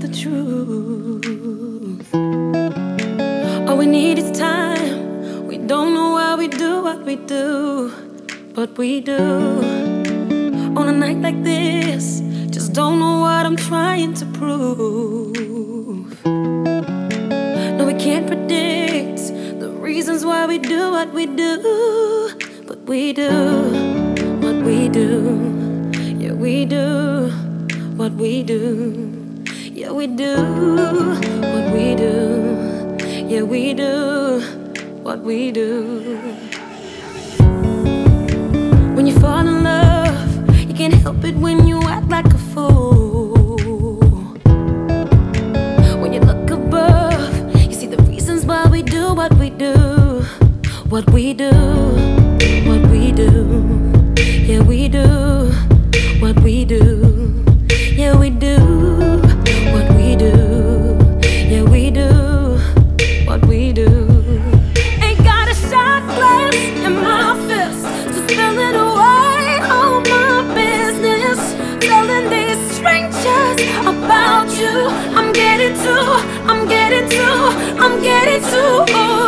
the truth. All we need is time. We don't know why we do what we do, but we do. On a night like this, just don't know what I'm trying to prove. No, we can't predict the reasons why we do what we do, but we do what we do. Yeah, we do what we do. Yeah, we do what we do. Yeah, we do what we do. When you fall in love, you can't help it when you act like a fool. When you look above, you see the reasons why we do what we do. What we do, what we. Getting to, I'm getting too, I'm getting to. Oh,